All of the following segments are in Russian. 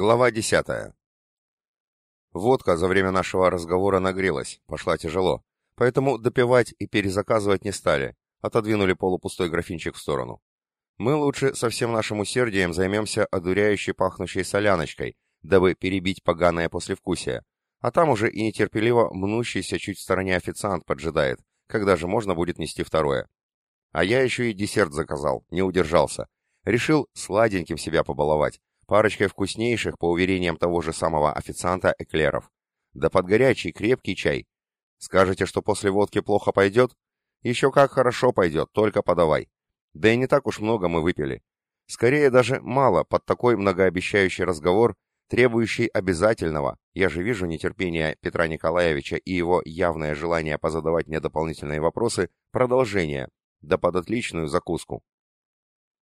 Глава десятая. Водка за время нашего разговора нагрелась, пошла тяжело, поэтому допивать и перезаказывать не стали, отодвинули полупустой графинчик в сторону. Мы лучше со всем нашим усердием займемся одуряющей пахнущей соляночкой, дабы перебить поганое послевкусие, а там уже и нетерпеливо мнущийся чуть в стороне официант поджидает, когда же можно будет нести второе. А я еще и десерт заказал, не удержался. Решил сладеньким себя побаловать, парочкой вкуснейших, по уверениям того же самого официанта, эклеров. Да под горячий, крепкий чай. Скажете, что после водки плохо пойдет? Еще как хорошо пойдет, только подавай. Да и не так уж много мы выпили. Скорее даже мало под такой многообещающий разговор, требующий обязательного, я же вижу нетерпение Петра Николаевича и его явное желание позадавать мне дополнительные вопросы, продолжение, да под отличную закуску.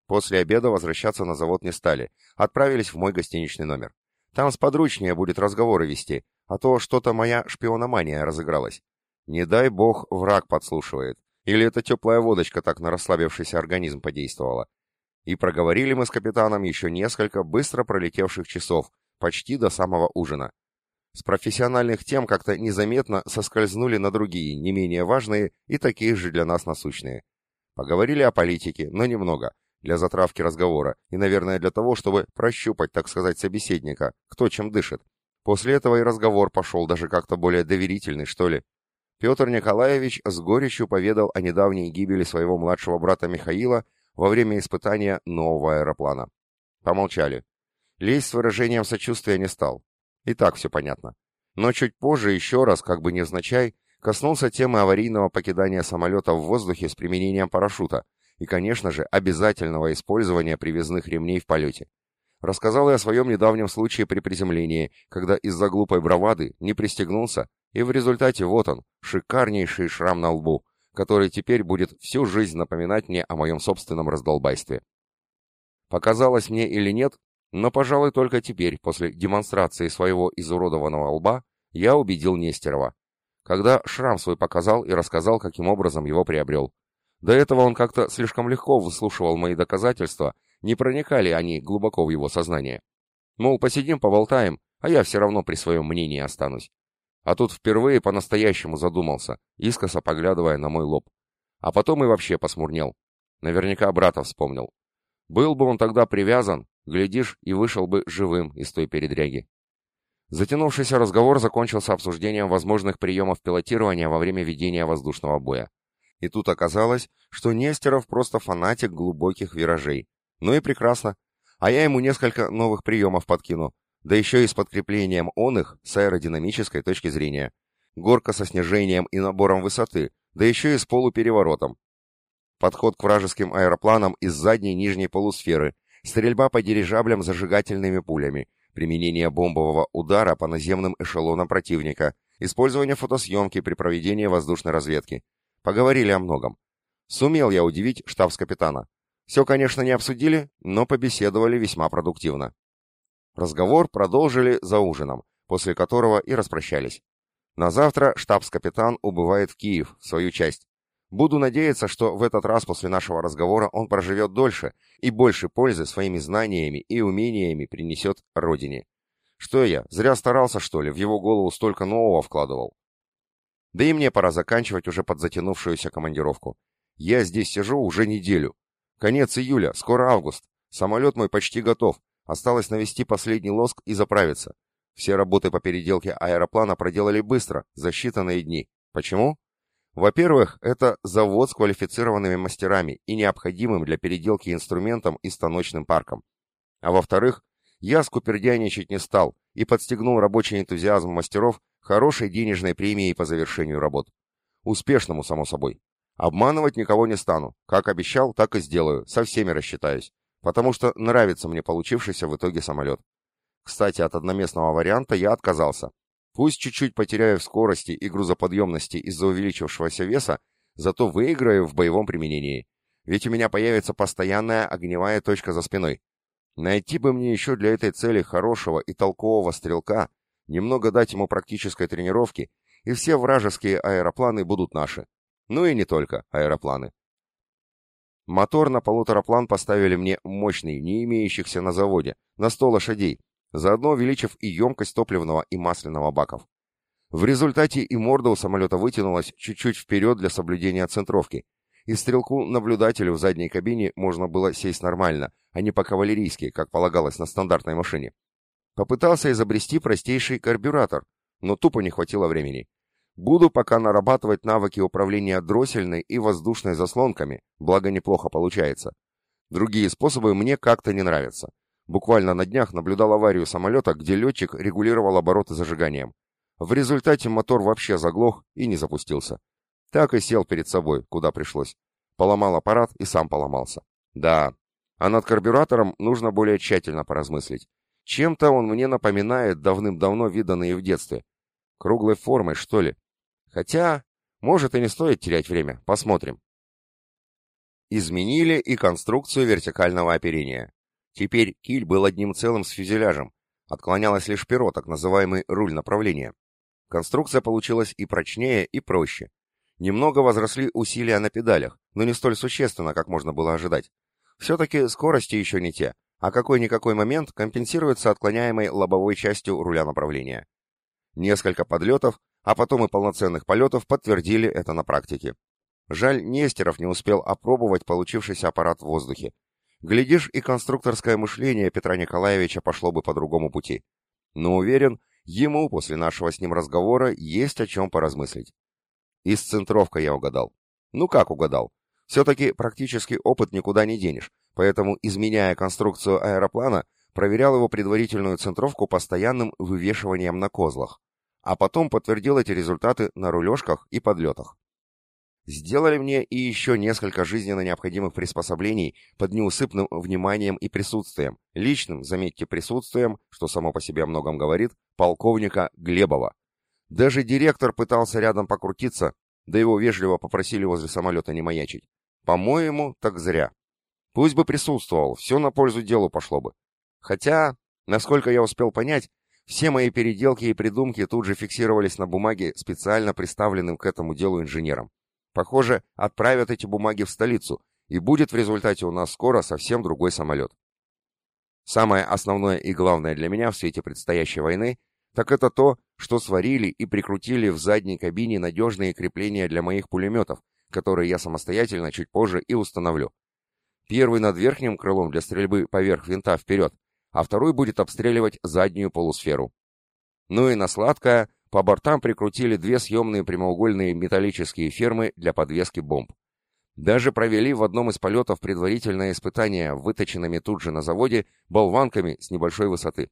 После обеда возвращаться на завод не стали, отправились в мой гостиничный номер. Там сподручнее будет разговоры вести, а то что-то моя шпиономания разыгралась. Не дай бог враг подслушивает. Или эта теплая водочка так на расслабившийся организм подействовала. И проговорили мы с капитаном еще несколько быстро пролетевших часов, почти до самого ужина. С профессиональных тем как-то незаметно соскользнули на другие, не менее важные и такие же для нас насущные. Поговорили о политике, но немного, для затравки разговора и, наверное, для того, чтобы прощупать, так сказать, собеседника, кто чем дышит. После этого и разговор пошел даже как-то более доверительный, что ли. Петр Николаевич с горечью поведал о недавней гибели своего младшего брата Михаила во время испытания нового аэроплана. Помолчали. Лезть с выражением сочувствия не стал. И так все понятно. Но чуть позже еще раз, как бы невзначай, коснулся темы аварийного покидания самолета в воздухе с применением парашюта, и, конечно же, обязательного использования привязных ремней в полете. Рассказал я о своем недавнем случае при приземлении, когда из-за глупой бравады не пристегнулся, и в результате вот он, шикарнейший шрам на лбу, который теперь будет всю жизнь напоминать мне о моем собственном раздолбайстве. Показалось мне или нет, но, пожалуй, только теперь, после демонстрации своего изуродованного лба, я убедил Нестерова. Когда шрам свой показал и рассказал, каким образом его приобрел. До этого он как-то слишком легко выслушивал мои доказательства, не проникали они глубоко в его сознание. Мол, посидим, поболтаем, а я все равно при своем мнении останусь. А тут впервые по-настоящему задумался, искоса поглядывая на мой лоб. А потом и вообще посмурнел. Наверняка брата вспомнил. Был бы он тогда привязан, глядишь, и вышел бы живым из той передряги. Затянувшийся разговор закончился обсуждением возможных приемов пилотирования во время ведения воздушного боя. И тут оказалось, что Нестеров просто фанатик глубоких виражей. Ну и прекрасно. А я ему несколько новых приемов подкину, да еще и с подкреплением он их с аэродинамической точки зрения. Горка со снижением и набором высоты, да еще и с полупереворотом. Подход к вражеским аэропланам из задней нижней полусферы, стрельба по дирижаблям зажигательными пулями, применение бомбового удара по наземным эшелонам противника, использование фотосъемки при проведении воздушной разведки. Поговорили о многом. Сумел я удивить штабс-капитана. Все, конечно, не обсудили, но побеседовали весьма продуктивно. Разговор продолжили за ужином, после которого и распрощались. На завтра штабс-капитан убывает в Киев, в свою часть. Буду надеяться, что в этот раз после нашего разговора он проживет дольше и больше пользы своими знаниями и умениями принесет родине. Что я, зря старался, что ли, в его голову столько нового вкладывал? Да и мне пора заканчивать уже под затянувшуюся командировку. Я здесь сижу уже неделю. Конец июля, скоро август. Самолет мой почти готов. Осталось навести последний лоск и заправиться. Все работы по переделке аэроплана проделали быстро, за считанные дни. Почему? Во-первых, это завод с квалифицированными мастерами и необходимым для переделки инструментом и станочным парком. А во-вторых, я скупердяйничать не стал и подстегнул рабочий энтузиазм мастеров хорошей денежной премией по завершению работ. Успешному, само собой. Обманывать никого не стану. Как обещал, так и сделаю, со всеми рассчитаюсь. Потому что нравится мне получившийся в итоге самолет. Кстати, от одноместного варианта я отказался. Пусть чуть-чуть потеряю в скорости и грузоподъемности из-за увеличившегося веса, зато выиграю в боевом применении. Ведь у меня появится постоянная огневая точка за спиной. Найти бы мне еще для этой цели хорошего и толкового стрелка, немного дать ему практической тренировки, и все вражеские аэропланы будут наши. Ну и не только аэропланы. Мотор на полутораплан поставили мне мощный, не имеющихся на заводе, на 100 лошадей, заодно увеличив и емкость топливного и масляного баков. В результате и морда у самолета вытянулась чуть-чуть вперед для соблюдения центровки, и стрелку-наблюдателю в задней кабине можно было сесть нормально, а не по-кавалерийски, как полагалось на стандартной машине. Попытался изобрести простейший карбюратор, но тупо не хватило времени. Буду пока нарабатывать навыки управления дроссельной и воздушной заслонками, благо неплохо получается. Другие способы мне как-то не нравятся. Буквально на днях наблюдал аварию самолета, где летчик регулировал обороты зажиганием. В результате мотор вообще заглох и не запустился. Так и сел перед собой, куда пришлось. Поломал аппарат и сам поломался. Да, а над карбюратором нужно более тщательно поразмыслить. Чем-то он мне напоминает давным-давно виданные в детстве. Круглой формой, что ли. Хотя, может и не стоит терять время, посмотрим. Изменили и конструкцию вертикального оперения. Теперь киль был одним целым с фюзеляжем. Отклонялось лишь перо, так называемый руль направления. Конструкция получилась и прочнее, и проще. Немного возросли усилия на педалях, но не столь существенно, как можно было ожидать. Все-таки скорости еще не те, а какой-никакой момент компенсируется отклоняемой лобовой частью руля направления. Несколько подлетов, а потом и полноценных полетов подтвердили это на практике. Жаль, Нестеров не успел опробовать получившийся аппарат в воздухе. Глядишь, и конструкторское мышление Петра Николаевича пошло бы по другому пути. Но уверен, ему после нашего с ним разговора есть о чем поразмыслить. И с центровкой я угадал. Ну как угадал? Все-таки практический опыт никуда не денешь, поэтому, изменяя конструкцию аэроплана, проверял его предварительную центровку постоянным вывешиванием на козлах, а потом подтвердил эти результаты на рулежках и подлетах. Сделали мне и еще несколько жизненно необходимых приспособлений под неусыпным вниманием и присутствием, личным, заметьте, присутствием, что само по себе о многом говорит, полковника Глебова. Даже директор пытался рядом покрутиться, да его вежливо попросили возле самолета не маячить. По-моему, так зря. Пусть бы присутствовал, все на пользу делу пошло бы. Хотя, насколько я успел понять, все мои переделки и придумки тут же фиксировались на бумаге специально представленным к этому делу инженером. Похоже, отправят эти бумаги в столицу, и будет в результате у нас скоро совсем другой самолет. Самое основное и главное для меня в свете предстоящей войны, так это то, что сварили и прикрутили в задней кабине надежные крепления для моих пулеметов, которые я самостоятельно чуть позже и установлю. Первый над верхним крылом для стрельбы поверх винта вперед, а второй будет обстреливать заднюю полусферу. Ну и на сладкое по бортам прикрутили две съемные прямоугольные металлические фермы для подвески бомб. Даже провели в одном из полетов предварительное испытание выточенными тут же на заводе болванками с небольшой высоты.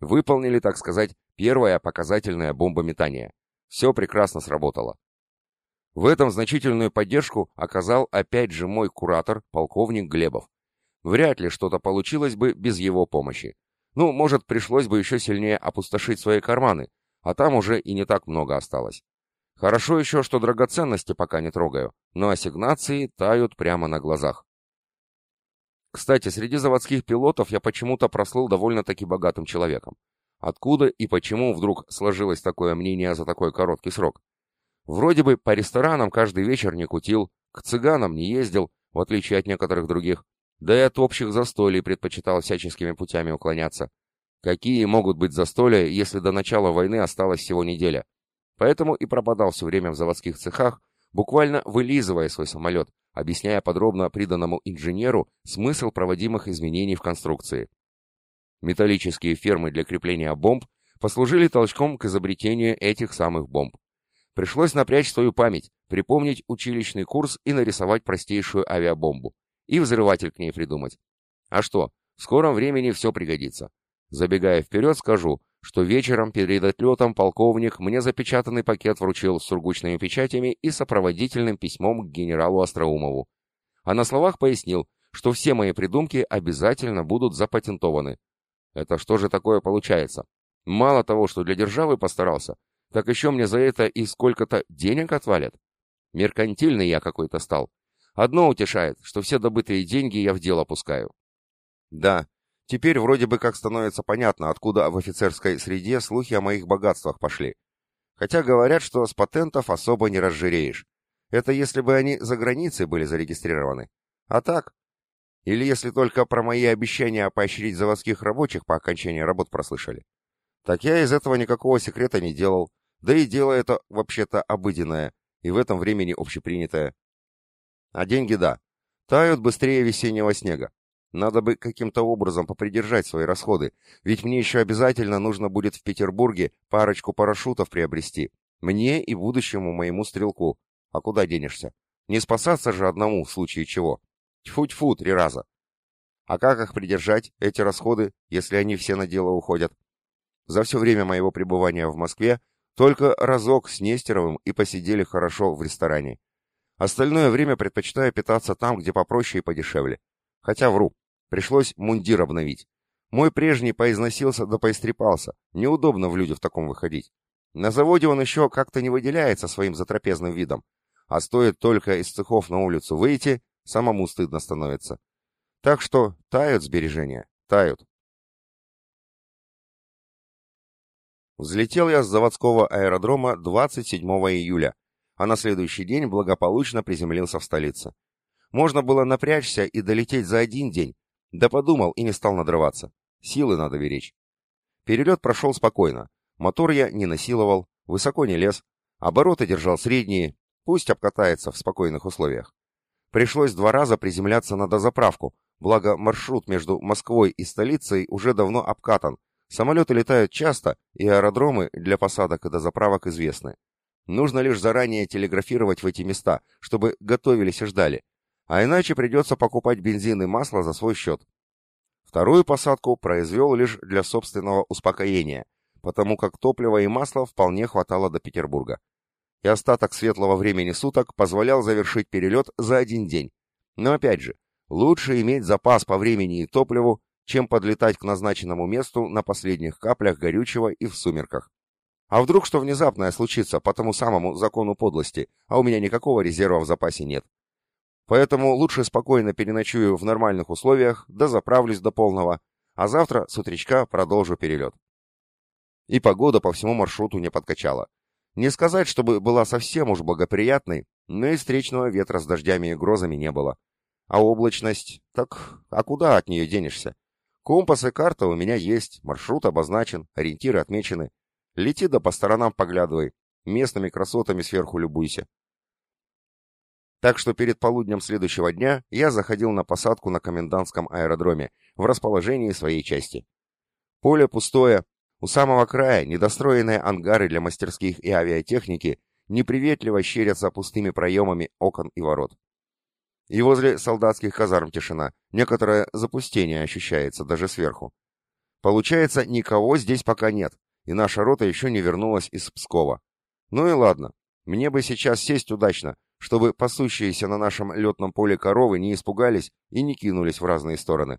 Выполнили, так сказать, первое показательное бомбометание. Все прекрасно сработало. В этом значительную поддержку оказал опять же мой куратор, полковник Глебов. Вряд ли что-то получилось бы без его помощи. Ну, может, пришлось бы еще сильнее опустошить свои карманы, а там уже и не так много осталось. Хорошо еще, что драгоценности пока не трогаю, но ассигнации тают прямо на глазах. Кстати, среди заводских пилотов я почему-то прослыл довольно-таки богатым человеком. Откуда и почему вдруг сложилось такое мнение за такой короткий срок? Вроде бы по ресторанам каждый вечер не кутил, к цыганам не ездил, в отличие от некоторых других, да и от общих застолий предпочитал всяческими путями уклоняться. Какие могут быть застолья, если до начала войны осталась всего неделя? Поэтому и пропадал все время в заводских цехах, буквально вылизывая свой самолет, объясняя подробно приданному инженеру смысл проводимых изменений в конструкции. Металлические фермы для крепления бомб послужили толчком к изобретению этих самых бомб. Пришлось напрячь свою память, припомнить училищный курс и нарисовать простейшую авиабомбу. И взрыватель к ней придумать. А что, в скором времени все пригодится. Забегая вперед, скажу, что вечером перед отлетом полковник мне запечатанный пакет вручил с сургучными печатями и сопроводительным письмом к генералу Остроумову. А на словах пояснил, что все мои придумки обязательно будут запатентованы. Это что же такое получается? Мало того, что для державы постарался, так еще мне за это и сколько-то денег отвалят. Меркантильный я какой-то стал. Одно утешает, что все добытые деньги я в дело пускаю. Да, Теперь вроде бы как становится понятно, откуда в офицерской среде слухи о моих богатствах пошли. Хотя говорят, что с патентов особо не разжиреешь. Это если бы они за границей были зарегистрированы. А так? Или если только про мои обещания поощрить заводских рабочих по окончании работ прослышали. Так я из этого никакого секрета не делал, да и дело это вообще-то обыденное, и в этом времени общепринятое. А деньги, да, тают быстрее весеннего снега. Надо бы каким-то образом попридержать свои расходы, ведь мне еще обязательно нужно будет в Петербурге парочку парашютов приобрести. Мне и будущему моему стрелку. А куда денешься? Не спасаться же одному в случае чего. Тьфу-тьфу, три раза. А как их придержать, эти расходы, если они все на дело уходят? За все время моего пребывания в Москве только разок с Нестеровым и посидели хорошо в ресторане. Остальное время предпочитаю питаться там, где попроще и подешевле. Хотя вру, пришлось мундир обновить. Мой прежний поизносился да поистрепался. Неудобно в люди в таком выходить. На заводе он еще как-то не выделяется своим затрапезным видом. А стоит только из цехов на улицу выйти, самому стыдно становится. Так что тают сбережения, тают. Взлетел я с заводского аэродрома 27 июля, а на следующий день благополучно приземлился в столице. Можно было напрячься и долететь за один день, да подумал и не стал надрываться. Силы надо беречь. Перелет прошел спокойно. Мотор я не насиловал, высоко не лез, обороты держал средние, пусть обкатается в спокойных условиях. Пришлось два раза приземляться на дозаправку, благо маршрут между Москвой и столицей уже давно обкатан, самолеты летают часто, и аэродромы для посадок и дозаправок известны. Нужно лишь заранее телеграфировать в эти места, чтобы готовились и ждали, а иначе придется покупать бензин и масло за свой счет. Вторую посадку произвел лишь для собственного успокоения, потому как топлива и масла вполне хватало до Петербурга и остаток светлого времени суток позволял завершить перелет за один день. Но опять же, лучше иметь запас по времени и топливу, чем подлетать к назначенному месту на последних каплях горючего и в сумерках. А вдруг что внезапное случится по тому самому закону подлости, а у меня никакого резерва в запасе нет? Поэтому лучше спокойно переночую в нормальных условиях, да заправлюсь до полного, а завтра с утречка продолжу перелет. И погода по всему маршруту не подкачала. Не сказать, чтобы была совсем уж благоприятной, но и встречного ветра с дождями и грозами не было. А облачность? Так, а куда от нее денешься? Компас и карта у меня есть, маршрут обозначен, ориентиры отмечены. Лети да по сторонам поглядывай, местными красотами сверху любуйся. Так что перед полуднем следующего дня я заходил на посадку на комендантском аэродроме в расположении своей части. Поле пустое, у самого края недостроенные ангары для мастерских и авиатехники неприветливо щерятся пустыми проемами окон и ворот. И возле солдатских казарм тишина, некоторое запустение ощущается даже сверху. Получается, никого здесь пока нет, и наша рота еще не вернулась из Пскова. Ну и ладно, мне бы сейчас сесть удачно, чтобы пасущиеся на нашем летном поле коровы не испугались и не кинулись в разные стороны.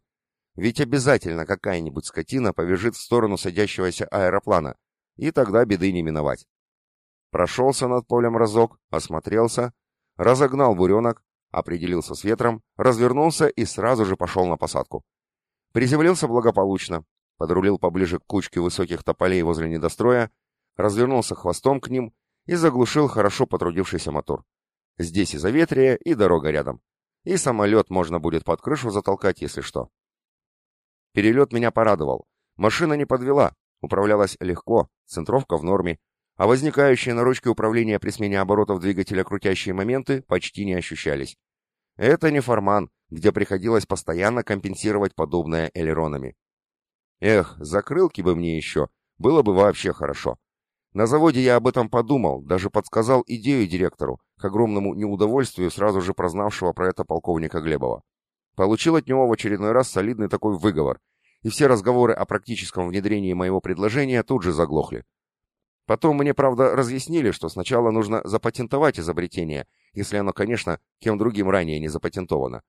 Ведь обязательно какая-нибудь скотина побежит в сторону садящегося аэроплана, и тогда беды не миновать. Прошелся над полем разок, осмотрелся, разогнал буренок, определился с ветром, развернулся и сразу же пошел на посадку. Приземлился благополучно, подрулил поближе к кучке высоких тополей возле недостроя, развернулся хвостом к ним и заглушил хорошо потрудившийся мотор. Здесь и заветрие, и дорога рядом. И самолет можно будет под крышу затолкать, если что. Перелет меня порадовал. Машина не подвела, управлялась легко, центровка в норме, а возникающие на ручке управления при смене оборотов двигателя крутящие моменты почти не ощущались. Это не форман, где приходилось постоянно компенсировать подобное элеронами. Эх, закрылки бы мне еще, было бы вообще хорошо. На заводе я об этом подумал, даже подсказал идею директору, к огромному неудовольствию сразу же прознавшего про это полковника Глебова. Получил от него в очередной раз солидный такой выговор, и все разговоры о практическом внедрении моего предложения тут же заглохли. Потом мне, правда, разъяснили, что сначала нужно запатентовать изобретение, если оно, конечно, кем другим ранее не запатентовано.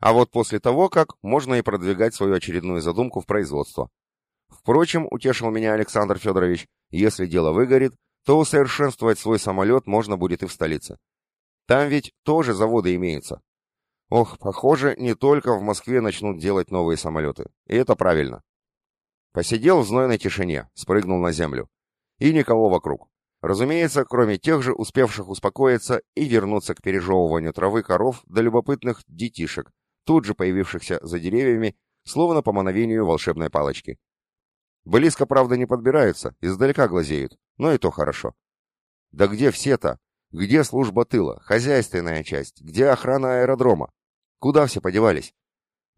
А вот после того, как можно и продвигать свою очередную задумку в производство. Впрочем, утешил меня Александр Федорович, если дело выгорит, то усовершенствовать свой самолет можно будет и в столице. Там ведь тоже заводы имеются, Ох, похоже, не только в Москве начнут делать новые самолеты. И это правильно. Посидел в знойной тишине, спрыгнул на землю. И никого вокруг. Разумеется, кроме тех же, успевших успокоиться и вернуться к пережевыванию травы коров до любопытных детишек, тут же появившихся за деревьями, словно по мановению волшебной палочки. Близко, правда, не подбираются, издалека глазеют, но и то хорошо. Да где все-то? Где служба тыла, хозяйственная часть, где охрана аэродрома? Куда все подевались?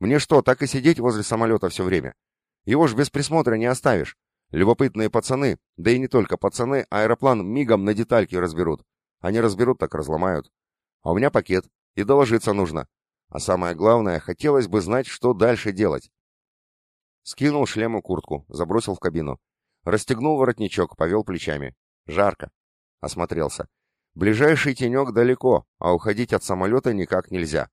Мне что, так и сидеть возле самолета все время? Его ж без присмотра не оставишь. Любопытные пацаны, да и не только пацаны, аэроплан мигом на детальки разберут. Они разберут, так разломают. А у меня пакет, и доложиться нужно. А самое главное, хотелось бы знать, что дальше делать. Скинул шлем и куртку, забросил в кабину. Расстегнул воротничок, повел плечами. Жарко. Осмотрелся. Ближайший тенек далеко, а уходить от самолета никак нельзя.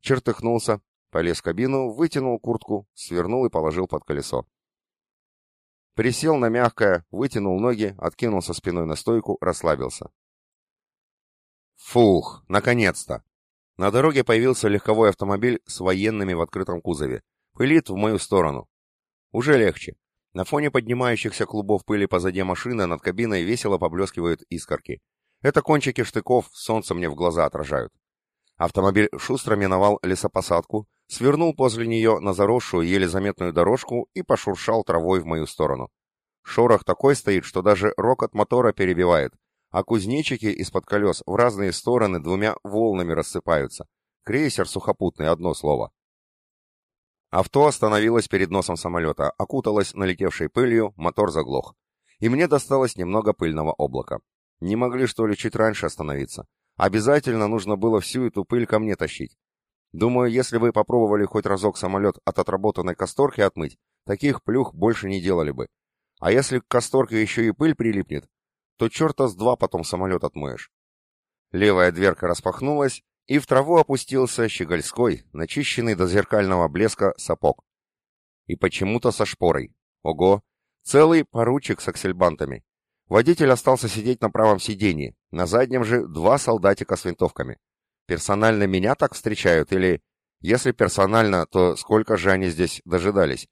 Чертыхнулся, полез в кабину, вытянул куртку, свернул и положил под колесо. Присел на мягкое, вытянул ноги, откинулся спиной на стойку, расслабился. Фух, наконец-то! На дороге появился легковой автомобиль с военными в открытом кузове. Пылит в мою сторону. Уже легче. На фоне поднимающихся клубов пыли позади машины над кабиной весело поблескивают искорки. Это кончики штыков, солнце мне в глаза отражают. Автомобиль шустро миновал лесопосадку, свернул возле нее на заросшую, еле заметную дорожку и пошуршал травой в мою сторону. Шорох такой стоит, что даже рокот мотора перебивает, а кузнечики из-под колес в разные стороны двумя волнами рассыпаются. Крейсер сухопутный, одно слово. Авто остановилось перед носом самолета, окуталось налетевшей пылью, мотор заглох. И мне досталось немного пыльного облака. Не могли, что ли, чуть раньше остановиться? Обязательно нужно было всю эту пыль ко мне тащить. Думаю, если вы попробовали хоть разок самолет от отработанной касторки отмыть, таких плюх больше не делали бы. А если к касторке еще и пыль прилипнет, то черта с два потом самолет отмоешь. Левая дверка распахнулась, и в траву опустился щегольской, начищенный до зеркального блеска сапог. И почему-то со шпорой. Ого! Целый поручик с аксельбантами. Водитель остался сидеть на правом сиденье, на заднем же два солдатика с винтовками. Персонально меня так встречают или... Если персонально, то сколько же они здесь дожидались?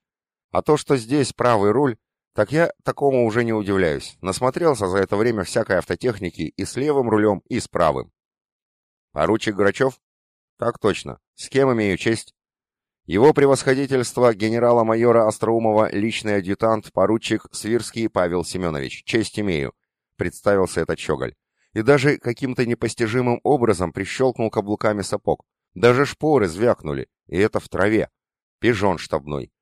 А то, что здесь правый руль, так я такому уже не удивляюсь. Насмотрелся за это время всякой автотехники и с левым рулем, и с правым. Поручик Грачев? Так точно. С кем имею честь? Его превосходительство генерала-майора Остроумова личный адъютант поручик Свирский Павел Семенович. Честь имею. Представился этот щеголь. И даже каким-то непостижимым образом прищелкнул каблуками сапог. Даже шпоры звякнули. И это в траве. Пижон штабной.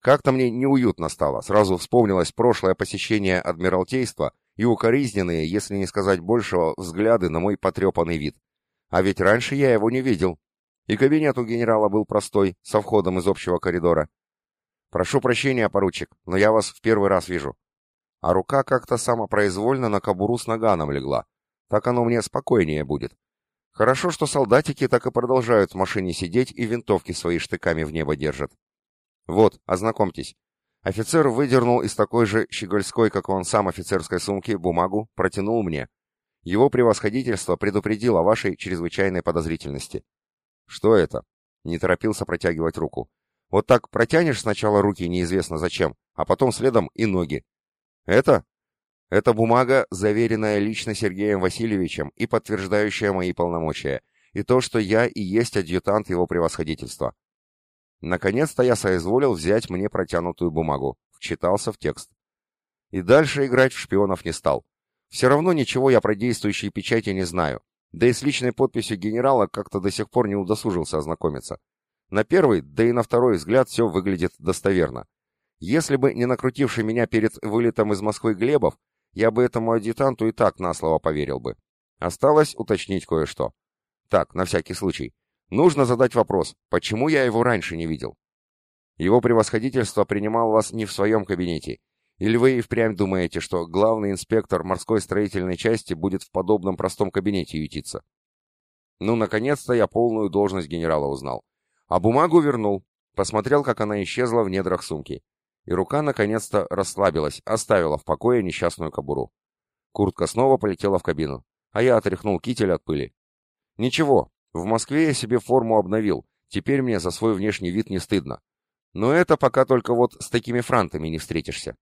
Как-то мне неуютно стало, сразу вспомнилось прошлое посещение Адмиралтейства и укоризненные, если не сказать большего, взгляды на мой потрепанный вид. А ведь раньше я его не видел. И кабинет у генерала был простой, со входом из общего коридора. «Прошу прощения, поручик, но я вас в первый раз вижу». А рука как-то самопроизвольно на кобуру с наганом легла. Так оно мне спокойнее будет. Хорошо, что солдатики так и продолжают в машине сидеть и винтовки свои штыками в небо держат. «Вот, ознакомьтесь». Офицер выдернул из такой же щегольской, как он сам, офицерской сумки бумагу, протянул мне. Его превосходительство предупредило вашей чрезвычайной подозрительности. «Что это?» Не торопился протягивать руку. «Вот так протянешь сначала руки неизвестно зачем, а потом следом и ноги. Это?» «Это бумага, заверенная лично Сергеем Васильевичем и подтверждающая мои полномочия, и то, что я и есть адъютант его превосходительства. Наконец-то я соизволил взять мне протянутую бумагу, вчитался в текст. И дальше играть в шпионов не стал. Все равно ничего я про действующие печати не знаю, да и с личной подписью генерала как-то до сих пор не удосужился ознакомиться. На первый, да и на второй взгляд все выглядит достоверно. Если бы не накрутивший меня перед вылетом из Москвы Глебов, я бы этому адъютанту и так на слово поверил бы. Осталось уточнить кое-что. Так, на всякий случай. Нужно задать вопрос, почему я его раньше не видел? Его превосходительство принимал вас не в своем кабинете. Или вы и впрямь думаете, что главный инспектор морской строительной части будет в подобном простом кабинете ютиться? Ну, наконец-то я полную должность генерала узнал. А бумагу вернул, посмотрел, как она исчезла в недрах сумки. И рука наконец-то расслабилась, оставила в покое несчастную кобуру. Куртка снова полетела в кабину, а я отряхнул китель от пыли. Ничего, в Москве я себе форму обновил, теперь мне за свой внешний вид не стыдно. Но это пока только вот с такими франтами не встретишься.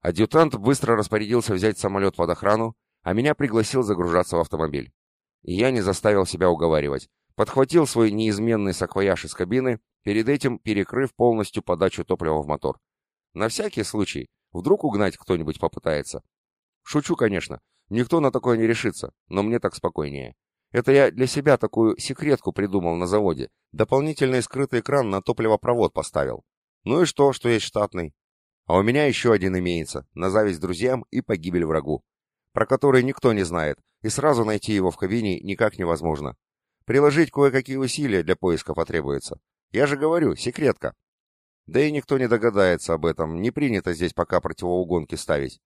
Адъютант быстро распорядился взять самолет под охрану, а меня пригласил загружаться в автомобиль. И я не заставил себя уговаривать. подхватил свой неизменный саквояж из кабины, перед этим перекрыв полностью подачу топлива в мотор. На всякий случай, вдруг угнать кто-нибудь попытается. Шучу, конечно, никто на такое не решится, но мне так спокойнее. Это я для себя такую секретку придумал на заводе. Дополнительный скрытый экран на топливопровод поставил. Ну и что, что есть штатный? А у меня еще один имеется, на зависть друзьям и погибель врагу, про который никто не знает, и сразу найти его в кабине никак невозможно. Приложить кое-какие усилия для поиска потребуется. Я же говорю, секретка. Да и никто не догадается об этом, не принято здесь пока противоугонки ставить.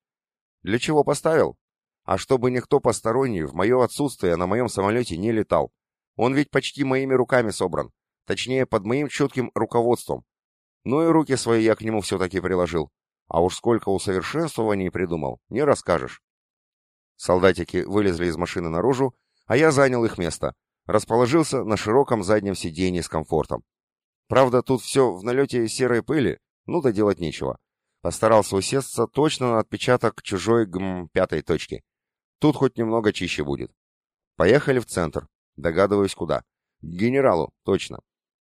Для чего поставил? А чтобы никто посторонний в мое отсутствие на моем самолете не летал. Он ведь почти моими руками собран. Точнее, под моим чутким руководством. Ну и руки свои я к нему все-таки приложил. А уж сколько усовершенствований придумал, не расскажешь. Солдатики вылезли из машины наружу, а я занял их место. Расположился на широком заднем сиденье с комфортом. Правда, тут все в налете серой пыли, ну да делать нечего. Постарался усесться точно на отпечаток чужой гм пятой точки. Тут хоть немного чище будет. Поехали в центр. Догадываюсь, куда. К генералу, точно.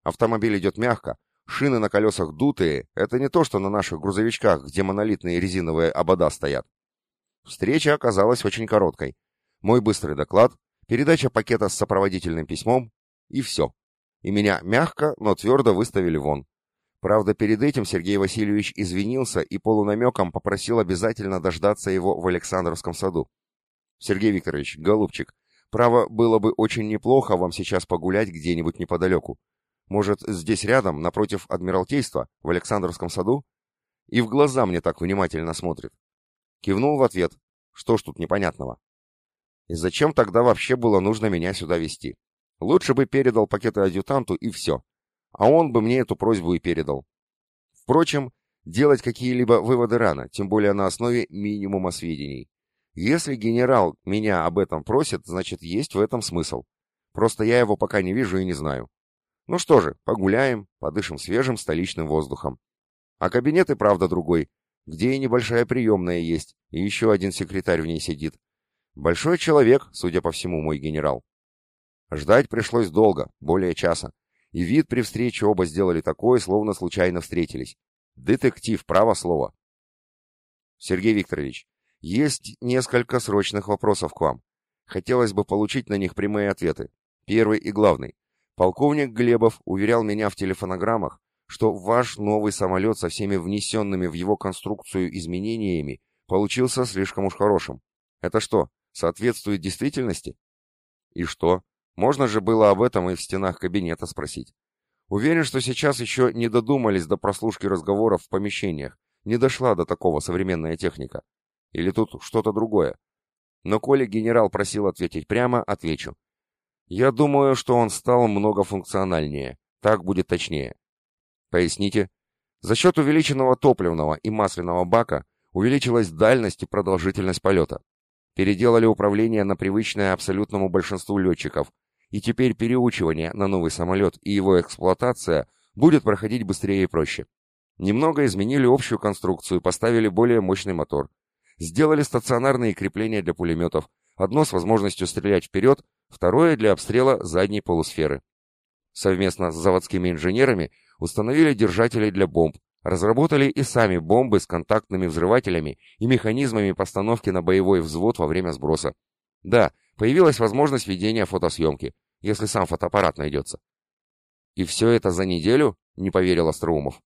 Автомобиль идет мягко. Шины на колесах дутые. Это не то, что на наших грузовичках, где монолитные резиновые обода стоят. Встреча оказалась очень короткой. Мой быстрый доклад, передача пакета с сопроводительным письмом, и все. И меня мягко, но твердо выставили вон. Правда, перед этим Сергей Васильевич извинился и полунамеком попросил обязательно дождаться его в Александровском саду. Сергей Викторович, голубчик, право, было бы очень неплохо вам сейчас погулять где-нибудь неподалеку. Может, здесь рядом, напротив Адмиралтейства, в Александровском саду? И в глаза мне так внимательно смотрит. Кивнул в ответ. Что ж тут непонятного? И зачем тогда вообще было нужно меня сюда вести? Лучше бы передал пакеты адъютанту и все. А он бы мне эту просьбу и передал. Впрочем, делать какие-либо выводы рано, тем более на основе минимума сведений. Если генерал меня об этом просит, значит, есть в этом смысл. Просто я его пока не вижу и не знаю. Ну что же, погуляем, подышим свежим столичным воздухом. А кабинет и правда другой, где и небольшая приемная есть, и еще один секретарь в ней сидит. Большой человек, судя по всему, мой генерал. Ждать пришлось долго, более часа. И вид при встрече оба сделали такой, словно случайно встретились. Детектив, право слово. Сергей Викторович, есть несколько срочных вопросов к вам. Хотелось бы получить на них прямые ответы. Первый и главный. Полковник Глебов уверял меня в телефонограммах, что ваш новый самолет со всеми внесенными в его конструкцию изменениями получился слишком уж хорошим. Это что, соответствует действительности? И что? Можно же было об этом и в стенах кабинета спросить. Уверен, что сейчас еще не додумались до прослушки разговоров в помещениях, не дошла до такого современная техника. Или тут что-то другое? Но коли генерал просил ответить прямо, отвечу. Я думаю, что он стал многофункциональнее. Так будет точнее. Поясните. За счет увеличенного топливного и масляного бака увеличилась дальность и продолжительность полета. Переделали управление на привычное абсолютному большинству летчиков, и теперь переучивание на новый самолет и его эксплуатация будет проходить быстрее и проще. Немного изменили общую конструкцию, поставили более мощный мотор. Сделали стационарные крепления для пулеметов, одно с возможностью стрелять вперед, второе для обстрела задней полусферы. Совместно с заводскими инженерами установили держатели для бомб, разработали и сами бомбы с контактными взрывателями и механизмами постановки на боевой взвод во время сброса. Да, появилась возможность ведения фотосъемки, если сам фотоаппарат найдется. И все это за неделю? Не поверил Остроумов.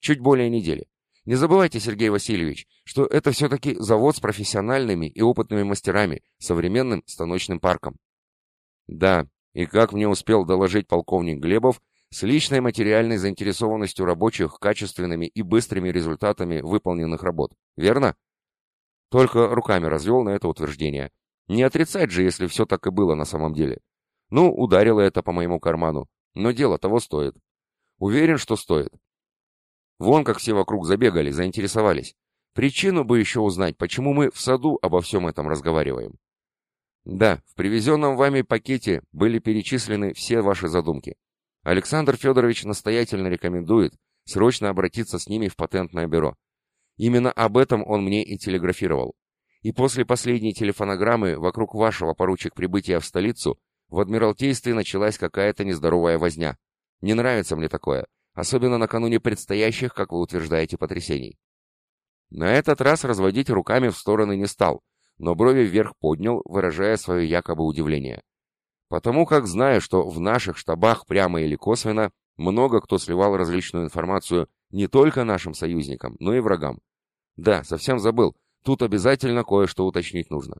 Чуть более недели. Не забывайте, Сергей Васильевич, что это все-таки завод с профессиональными и опытными мастерами, современным станочным парком. Да, и как мне успел доложить полковник Глебов, с личной материальной заинтересованностью рабочих качественными и быстрыми результатами выполненных работ. Верно? Только руками развел на это утверждение. Не отрицать же, если все так и было на самом деле. Ну, ударило это по моему карману, но дело того стоит. Уверен, что стоит. Вон как все вокруг забегали, заинтересовались. Причину бы еще узнать, почему мы в саду обо всем этом разговариваем. Да, в привезенном вами пакете были перечислены все ваши задумки. Александр Федорович настоятельно рекомендует срочно обратиться с ними в патентное бюро. Именно об этом он мне и телеграфировал. И после последней телефонограммы вокруг вашего поручик прибытия в столицу В Адмиралтействе началась какая-то нездоровая возня. Не нравится мне такое, особенно накануне предстоящих, как вы утверждаете, потрясений. На этот раз разводить руками в стороны не стал, но брови вверх поднял, выражая свое якобы удивление. Потому как знаю, что в наших штабах прямо или косвенно много кто сливал различную информацию не только нашим союзникам, но и врагам. Да, совсем забыл, тут обязательно кое-что уточнить нужно.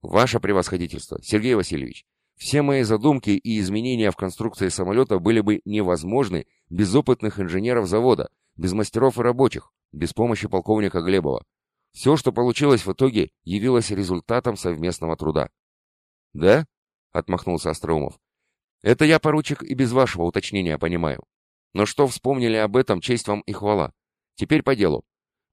Ваше превосходительство, Сергей Васильевич, все мои задумки и изменения в конструкции самолета были бы невозможны без опытных инженеров завода, без мастеров и рабочих, без помощи полковника Глебова. Все, что получилось в итоге, явилось результатом совместного труда. «Да?» — отмахнулся Остроумов. «Это я, поручик, и без вашего уточнения понимаю. Но что вспомнили об этом, честь вам и хвала. Теперь по делу.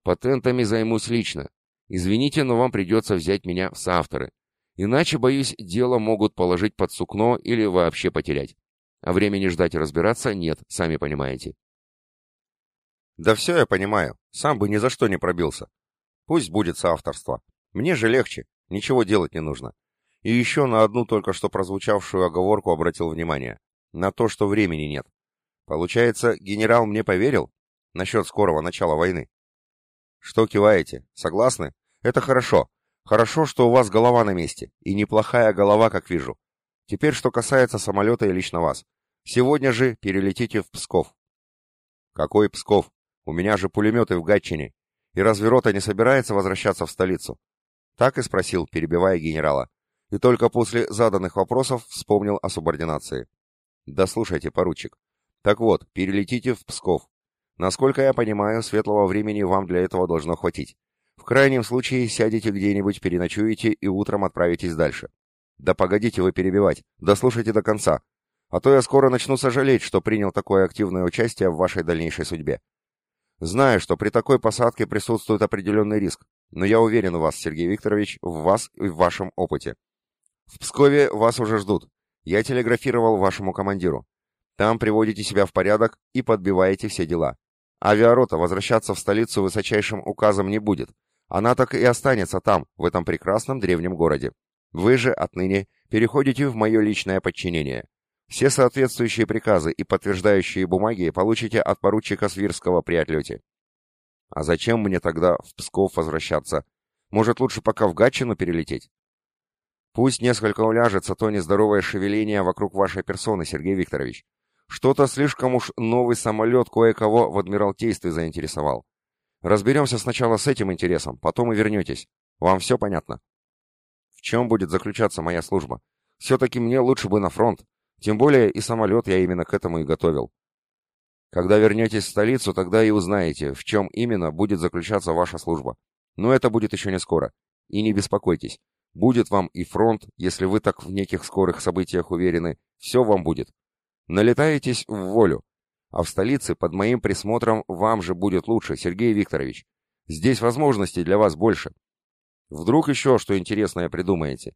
Патентами займусь лично. Извините, но вам придется взять меня в соавторы. Иначе, боюсь, дело могут положить под сукно или вообще потерять. А времени ждать и разбираться нет, сами понимаете. Да все я понимаю. Сам бы ни за что не пробился. Пусть будет соавторство. Мне же легче. Ничего делать не нужно. И еще на одну только что прозвучавшую оговорку обратил внимание. На то, что времени нет. Получается, генерал мне поверил? Насчет скорого начала войны. Что киваете? Согласны? Это хорошо. Хорошо, что у вас голова на месте. И неплохая голова, как вижу. Теперь, что касается самолета и лично вас. Сегодня же перелетите в Псков. Какой Псков? У меня же пулеметы в Гатчине. И разве рота не собирается возвращаться в столицу? Так и спросил, перебивая генерала. И только после заданных вопросов вспомнил о субординации. Да слушайте, поручик. Так вот, перелетите в Псков. Насколько я понимаю, светлого времени вам для этого должно хватить. В крайнем случае сядете где-нибудь, переночуете и утром отправитесь дальше. Да погодите вы перебивать, дослушайте до конца. А то я скоро начну сожалеть, что принял такое активное участие в вашей дальнейшей судьбе. Знаю, что при такой посадке присутствует определенный риск, но я уверен в вас, Сергей Викторович, в вас и в вашем опыте. В Пскове вас уже ждут. Я телеграфировал вашему командиру. Там приводите себя в порядок и подбиваете все дела. Авиарота возвращаться в столицу высочайшим указом не будет. Она так и останется там, в этом прекрасном древнем городе. Вы же отныне переходите в мое личное подчинение. Все соответствующие приказы и подтверждающие бумаги получите от поручика Свирского при отлете. А зачем мне тогда в Псков возвращаться? Может, лучше пока в Гатчину перелететь? Пусть несколько уляжется то нездоровое шевеление вокруг вашей персоны, Сергей Викторович. Что-то слишком уж новый самолет кое-кого в Адмиралтействе заинтересовал. Разберемся сначала с этим интересом, потом и вернетесь. Вам все понятно? В чем будет заключаться моя служба? Все-таки мне лучше бы на фронт. Тем более и самолет я именно к этому и готовил. Когда вернетесь в столицу, тогда и узнаете, в чем именно будет заключаться ваша служба. Но это будет еще не скоро. И не беспокойтесь. Будет вам и фронт, если вы так в неких скорых событиях уверены. Все вам будет. Налетаетесь в волю. А в столице под моим присмотром вам же будет лучше, Сергей Викторович. Здесь возможностей для вас больше. Вдруг еще что интересное придумаете.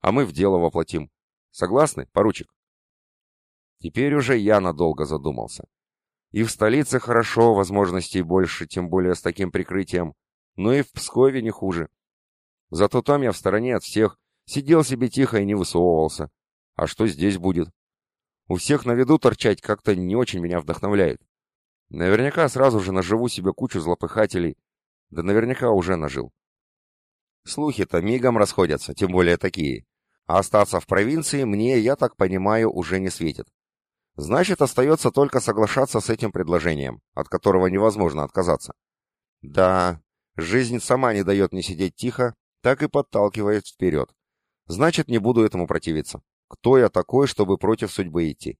А мы в дело воплотим. Согласны, поручик? Теперь уже я надолго задумался. И в столице хорошо, возможностей больше, тем более с таким прикрытием. Но и в Пскове не хуже. Зато там я в стороне от всех, сидел себе тихо и не высовывался. А что здесь будет? У всех на виду торчать как-то не очень меня вдохновляет. Наверняка сразу же наживу себе кучу злопыхателей. Да наверняка уже нажил. Слухи-то мигом расходятся, тем более такие. А остаться в провинции мне, я так понимаю, уже не светит. Значит, остается только соглашаться с этим предложением, от которого невозможно отказаться. Да, жизнь сама не дает мне сидеть тихо, так и подталкивает вперед. Значит, не буду этому противиться. Кто я такой, чтобы против судьбы идти?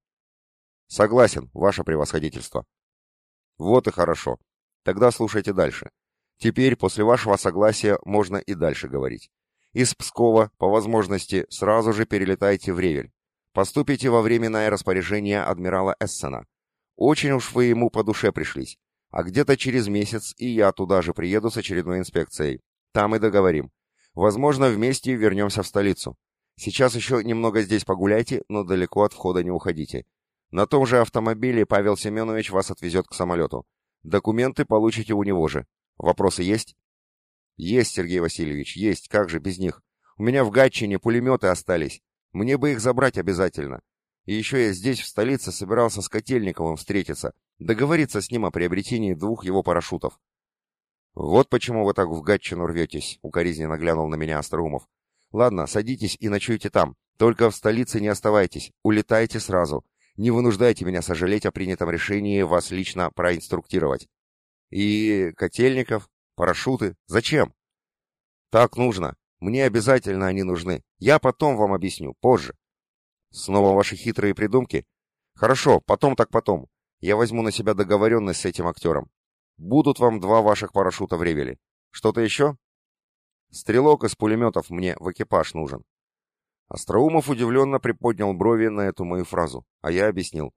Согласен, ваше превосходительство. Вот и хорошо. Тогда слушайте дальше. Теперь, после вашего согласия, можно и дальше говорить. Из Пскова, по возможности, сразу же перелетайте в Ревель. Поступите во временное распоряжение адмирала Эссена. Очень уж вы ему по душе пришлись. А где-то через месяц и я туда же приеду с очередной инспекцией. Там и договорим. Возможно, вместе вернемся в столицу. Сейчас еще немного здесь погуляйте, но далеко от входа не уходите. На том же автомобиле Павел Семенович вас отвезет к самолету. Документы получите у него же. Вопросы есть? Есть, Сергей Васильевич, есть, как же без них. У меня в Гатчине пулеметы остались. Мне бы их забрать обязательно. И еще я здесь, в столице, собирался с Котельниковым встретиться, договориться с ним о приобретении двух его парашютов. «Вот почему вы так в Гатчину рветесь», — укоризненно глянул на меня Остроумов. «Ладно, садитесь и ночуйте там. Только в столице не оставайтесь. Улетайте сразу. Не вынуждайте меня сожалеть о принятом решении вас лично проинструктировать. И котельников, парашюты. Зачем? Так нужно. Мне обязательно они нужны. Я потом вам объясню, позже. Снова ваши хитрые придумки? Хорошо, потом так потом. Я возьму на себя договоренность с этим актером. Будут вам два ваших парашюта в Ревеле. Что-то еще? Стрелок из пулеметов мне в экипаж нужен. Остроумов удивленно приподнял брови на эту мою фразу, а я объяснил.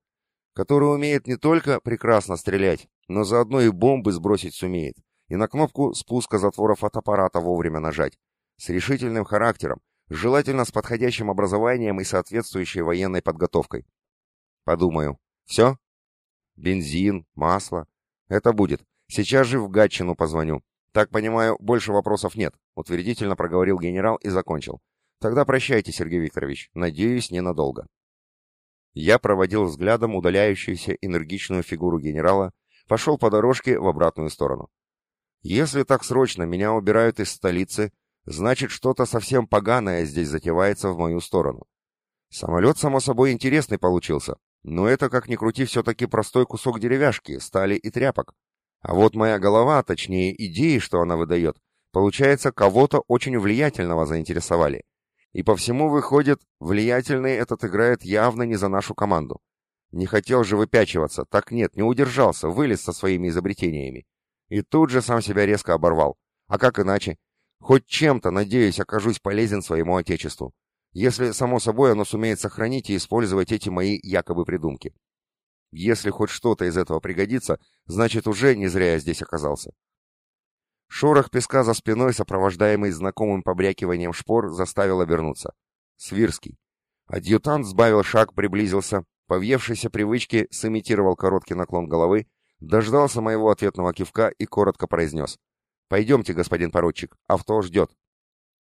Который умеет не только прекрасно стрелять, но заодно и бомбы сбросить сумеет, и на кнопку спуска затвора фотоаппарата вовремя нажать. С решительным характером, желательно с подходящим образованием и соответствующей военной подготовкой. Подумаю. Все? Бензин, масло. Это будет. Сейчас же в Гатчину позвоню. Так понимаю, больше вопросов нет, утвердительно проговорил генерал и закончил. Тогда прощайте, Сергей Викторович. Надеюсь, ненадолго. Я проводил взглядом удаляющуюся энергичную фигуру генерала, пошел по дорожке в обратную сторону. Если так срочно меня убирают из столицы, значит, что-то совсем поганое здесь затевается в мою сторону. Самолет, само собой, интересный получился, но это, как ни крути, все-таки простой кусок деревяшки, стали и тряпок. А вот моя голова, точнее идеи, что она выдает, получается, кого-то очень влиятельного заинтересовали. И по всему выходит, влиятельный этот играет явно не за нашу команду. Не хотел же выпячиваться, так нет, не удержался, вылез со своими изобретениями. И тут же сам себя резко оборвал. А как иначе? Хоть чем-то, надеюсь, окажусь полезен своему отечеству. Если, само собой, оно сумеет сохранить и использовать эти мои якобы придумки. Если хоть что-то из этого пригодится, значит уже не зря я здесь оказался. Шорох песка за спиной, сопровождаемый знакомым побрякиванием шпор, заставил обернуться. Свирский. Адъютант сбавил шаг, приблизился, по въевшейся привычке сымитировал короткий наклон головы, дождался моего ответного кивка и коротко произнес. «Пойдемте, господин поручик, авто ждет».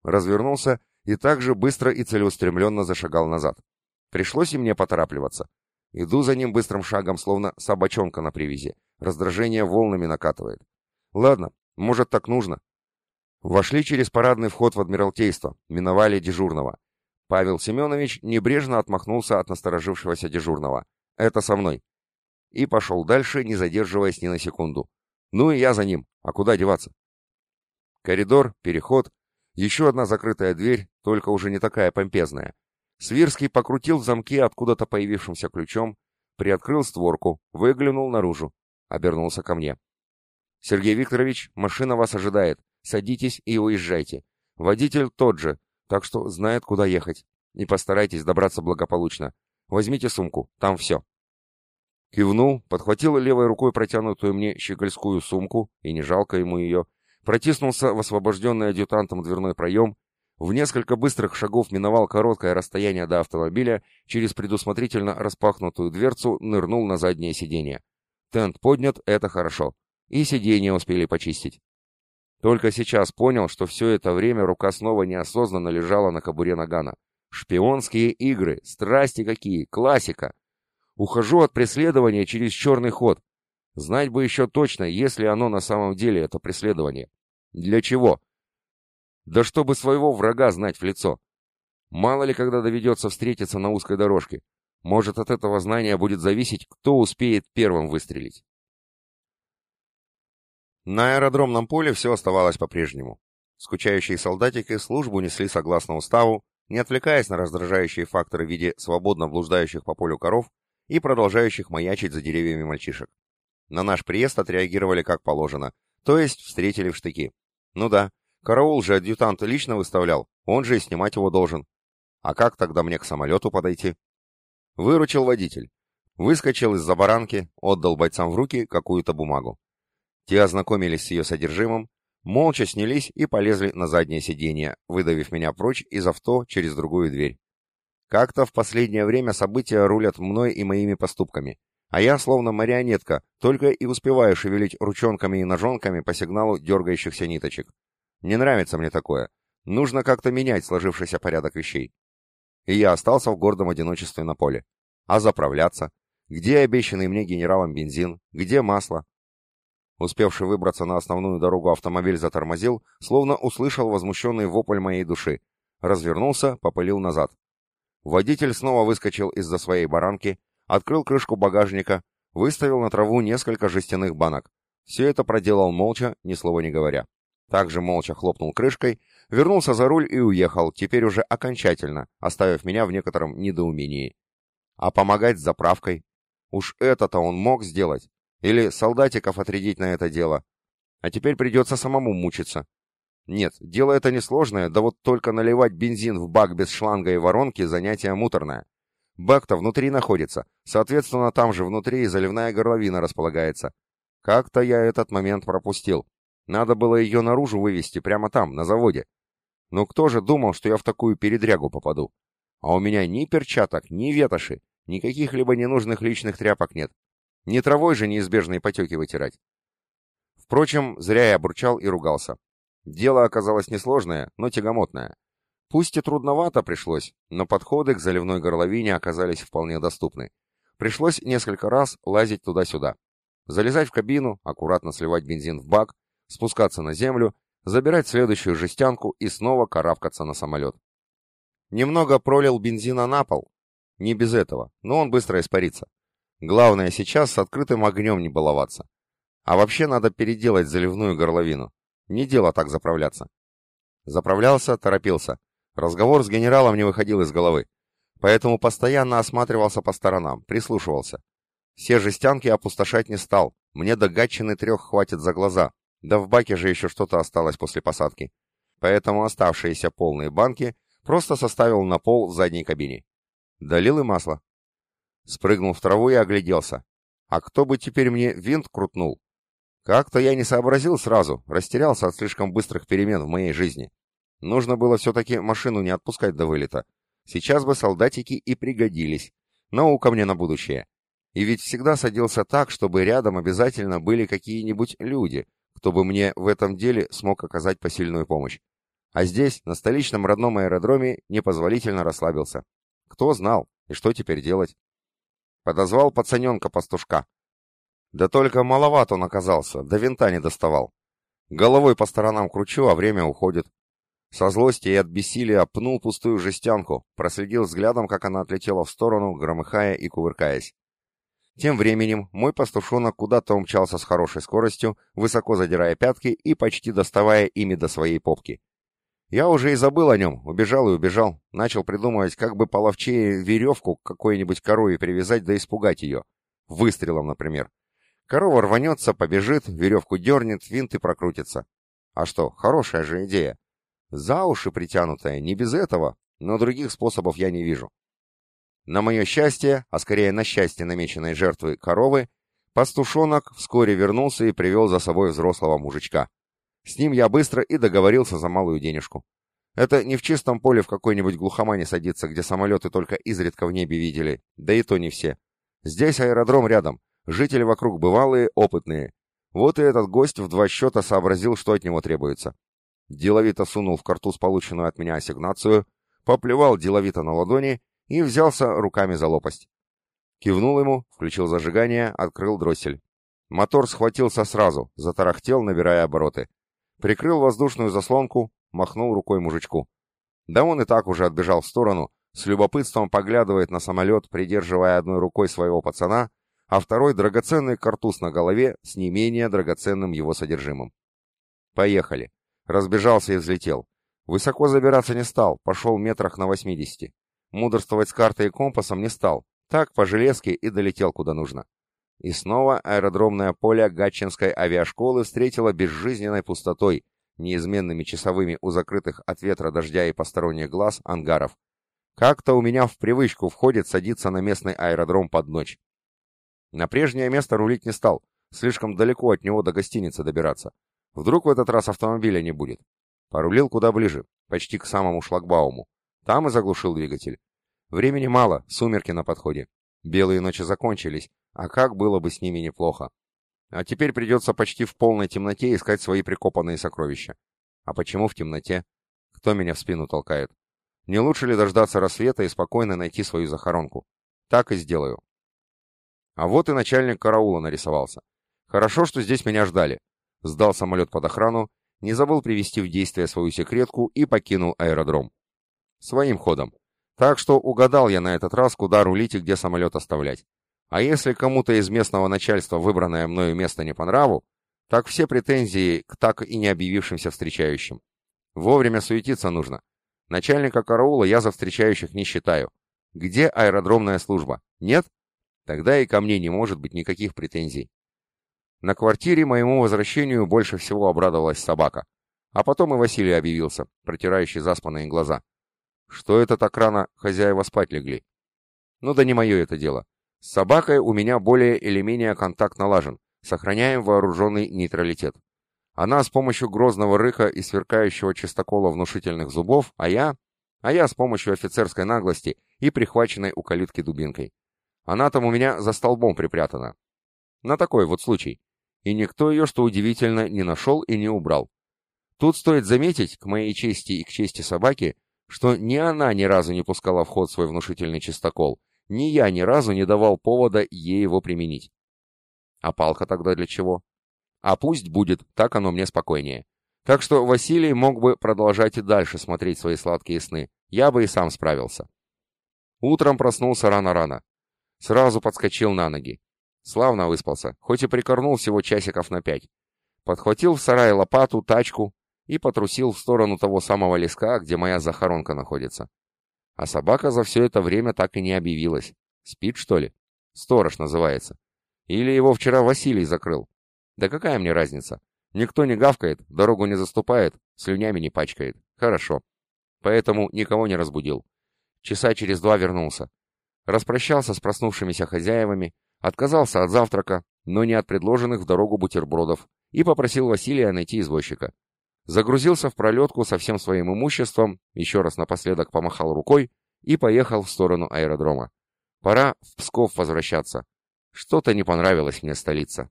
Развернулся и также быстро и целеустремленно зашагал назад. Пришлось и мне поторапливаться. Иду за ним быстрым шагом, словно собачонка на привязи. Раздражение волнами накатывает. Ладно, может, так нужно. Вошли через парадный вход в Адмиралтейство, миновали дежурного. Павел Семенович небрежно отмахнулся от насторожившегося дежурного. «Это со мной». И пошел дальше, не задерживаясь ни на секунду. Ну и я за ним. А куда деваться? Коридор, переход, еще одна закрытая дверь, только уже не такая помпезная. Свирский покрутил в замке откуда-то появившимся ключом, приоткрыл створку, выглянул наружу, обернулся ко мне. «Сергей Викторович, машина вас ожидает. Садитесь и уезжайте. Водитель тот же, так что знает, куда ехать. И постарайтесь добраться благополучно. Возьмите сумку, там все». Кивнул, подхватил левой рукой протянутую мне щегольскую сумку, и не жалко ему ее, протиснулся в освобожденный адъютантом дверной проем, в несколько быстрых шагов миновал короткое расстояние до автомобиля, через предусмотрительно распахнутую дверцу нырнул на заднее сиденье. Тент поднят, это хорошо и сиденье успели почистить. Только сейчас понял, что все это время рука снова неосознанно лежала на кобуре нагана. Шпионские игры, страсти какие, классика. Ухожу от преследования через черный ход. Знать бы еще точно, если оно на самом деле это преследование. Для чего? Да чтобы своего врага знать в лицо. Мало ли когда доведется встретиться на узкой дорожке. Может, от этого знания будет зависеть, кто успеет первым выстрелить. На аэродромном поле все оставалось по-прежнему. Скучающие солдатики службу несли согласно уставу, не отвлекаясь на раздражающие факторы в виде свободно блуждающих по полю коров и продолжающих маячить за деревьями мальчишек. На наш приезд отреагировали как положено, то есть встретили в штыки. Ну да, караул же адъютант лично выставлял, он же и снимать его должен. А как тогда мне к самолету подойти? Выручил водитель. Выскочил из-за баранки, отдал бойцам в руки какую-то бумагу. Те ознакомились с ее содержимым, молча снялись и полезли на заднее сиденье, выдавив меня прочь из авто через другую дверь. Как-то в последнее время события рулят мной и моими поступками, а я, словно марионетка, только и успеваю шевелить ручонками и ножонками по сигналу дергающихся ниточек. Не нравится мне такое. Нужно как-то менять сложившийся порядок вещей. и я остался в гордом одиночестве на поле. А заправляться? Где обещанный мне генералом бензин? Где масло? Успевший выбраться на основную дорогу автомобиль затормозил, словно услышал возмущенный вопль моей души. Развернулся, попылил назад. Водитель снова выскочил из-за своей баранки, открыл крышку багажника, выставил на траву несколько жестяных банок. Все это проделал молча, ни слова не говоря. Также молча хлопнул крышкой, вернулся за руль и уехал, теперь уже окончательно, оставив меня в некотором недоумении. А помогать с заправкой? Уж это-то он мог сделать. Или солдатиков отрядить на это дело. А теперь придется самому мучиться. Нет, дело это несложное, да вот только наливать бензин в бак без шланга и воронки занятие муторное. Бак-то внутри находится, соответственно, там же внутри и заливная горловина располагается. Как-то я этот момент пропустил. Надо было ее наружу вывести, прямо там, на заводе. Но кто же думал, что я в такую передрягу попаду? А у меня ни перчаток, ни ветоши, никаких либо ненужных личных тряпок нет. Не травой же неизбежные потеки вытирать. Впрочем, зря я бурчал и ругался. Дело оказалось несложное, но тягомотное. Пусть и трудновато пришлось, но подходы к заливной горловине оказались вполне доступны. Пришлось несколько раз лазить туда-сюда. Залезать в кабину, аккуратно сливать бензин в бак, спускаться на землю, забирать следующую жестянку и снова карабкаться на самолет. Немного пролил бензина на пол. Не без этого, но он быстро испарится. Главное сейчас с открытым огнем не баловаться. А вообще надо переделать заливную горловину. Не дело так заправляться. Заправлялся, торопился. Разговор с генералом не выходил из головы. Поэтому постоянно осматривался по сторонам, прислушивался. Все жестянки опустошать не стал. Мне до гатчины трех хватит за глаза. Да в баке же еще что-то осталось после посадки. Поэтому оставшиеся полные банки просто составил на пол в задней кабине. Долил и масло. Спрыгнул в траву и огляделся. А кто бы теперь мне винт крутнул? Как-то я не сообразил сразу, растерялся от слишком быстрых перемен в моей жизни. Нужно было все-таки машину не отпускать до вылета. Сейчас бы солдатики и пригодились. Наука мне на будущее. И ведь всегда садился так, чтобы рядом обязательно были какие-нибудь люди, кто бы мне в этом деле смог оказать посильную помощь. А здесь, на столичном родном аэродроме, непозволительно расслабился. Кто знал, и что теперь делать? Подозвал пацаненка-пастушка. Да только маловат он оказался, до винта не доставал. Головой по сторонам кручу, а время уходит. Со злости и от бессилия пнул пустую жестянку, проследил взглядом, как она отлетела в сторону, громыхая и кувыркаясь. Тем временем мой пастушонок куда-то умчался с хорошей скоростью, высоко задирая пятки и почти доставая ими до своей попки. Я уже и забыл о нем, убежал и убежал. Начал придумывать, как бы половчее веревку к какой-нибудь корове привязать да испугать ее. Выстрелом, например. Корова рванется, побежит, веревку дернет, винты прокрутится. А что, хорошая же идея. За уши притянутая, не без этого, но других способов я не вижу. На мое счастье, а скорее на счастье намеченной жертвы коровы, пастушонок вскоре вернулся и привел за собой взрослого мужичка. С ним я быстро и договорился за малую денежку. Это не в чистом поле в какой-нибудь глухомане садиться, где самолеты только изредка в небе видели, да и то не все. Здесь аэродром рядом, жители вокруг бывалые, опытные. Вот и этот гость в два счета сообразил, что от него требуется. Деловито сунул в картуз полученную от меня ассигнацию, поплевал деловито на ладони и взялся руками за лопасть. Кивнул ему, включил зажигание, открыл дроссель. Мотор схватился сразу, затарахтел, набирая обороты. Прикрыл воздушную заслонку, махнул рукой мужичку. Да он и так уже отбежал в сторону, с любопытством поглядывает на самолет, придерживая одной рукой своего пацана, а второй драгоценный картуз на голове с не менее драгоценным его содержимым. Поехали. Разбежался и взлетел. Высоко забираться не стал, пошел метрах на восьмидесяти. Мудрствовать с картой и компасом не стал, так по железке и долетел куда нужно. И снова аэродромное поле Гатчинской авиашколы встретило безжизненной пустотой, неизменными часовыми у закрытых от ветра дождя и посторонних глаз ангаров. Как-то у меня в привычку входит садиться на местный аэродром под ночь. На прежнее место рулить не стал, слишком далеко от него до гостиницы добираться. Вдруг в этот раз автомобиля не будет. Порулил куда ближе, почти к самому шлагбауму. Там и заглушил двигатель. Времени мало, сумерки на подходе. Белые ночи закончились, а как было бы с ними неплохо. А теперь придется почти в полной темноте искать свои прикопанные сокровища. А почему в темноте? Кто меня в спину толкает? Не лучше ли дождаться рассвета и спокойно найти свою захоронку? Так и сделаю. А вот и начальник караула нарисовался. Хорошо, что здесь меня ждали. Сдал самолет под охрану, не забыл привести в действие свою секретку и покинул аэродром. Своим ходом. Так что угадал я на этот раз, куда рулить и где самолет оставлять. А если кому-то из местного начальства выбранное мною место не по нраву, так все претензии к так и не объявившимся встречающим. Вовремя суетиться нужно. Начальника караула я за встречающих не считаю. Где аэродромная служба? Нет? Тогда и ко мне не может быть никаких претензий. На квартире моему возвращению больше всего обрадовалась собака. А потом и Василий объявился, протирающий заспанные глаза. Что это так рано хозяева спать легли? Ну да не мое это дело. С собакой у меня более или менее контакт налажен. Сохраняем вооруженный нейтралитет. Она с помощью грозного рыка и сверкающего чистокола внушительных зубов, а я... А я с помощью офицерской наглости и прихваченной у калитки дубинкой. Она там у меня за столбом припрятана. На такой вот случай. И никто ее, что удивительно, не нашел и не убрал. Тут стоит заметить, к моей чести и к чести собаки, что ни она ни разу не пускала в ход свой внушительный чистокол, ни я ни разу не давал повода ей его применить. А палка тогда для чего? А пусть будет, так оно мне спокойнее. Так что Василий мог бы продолжать и дальше смотреть свои сладкие сны. Я бы и сам справился. Утром проснулся рано-рано. Сразу подскочил на ноги. Славно выспался, хоть и прикорнул всего часиков на пять. Подхватил в сарае лопату, тачку и потрусил в сторону того самого леска, где моя захоронка находится. А собака за все это время так и не объявилась. Спит, что ли? Сторож называется. Или его вчера Василий закрыл. Да какая мне разница? Никто не гавкает, дорогу не заступает, слюнями не пачкает. Хорошо. Поэтому никого не разбудил. Часа через два вернулся. Распрощался с проснувшимися хозяевами, отказался от завтрака, но не от предложенных в дорогу бутербродов, и попросил Василия найти извозчика. Загрузился в пролетку со всем своим имуществом, еще раз напоследок помахал рукой и поехал в сторону аэродрома. Пора в Псков возвращаться. Что-то не понравилось мне столица.